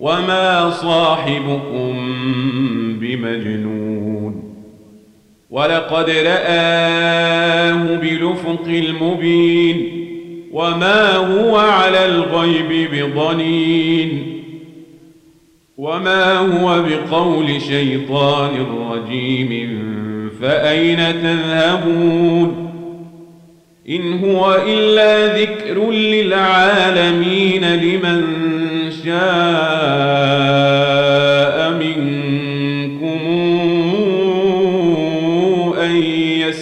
وما صاحبكم بمجنون ولقد رآه بلفق المبين وما هو على الغيب بضنين وما هو بقول شيطان رجيم فأين تذهبون إن هو إلا ذكر للعالمين لمن شاء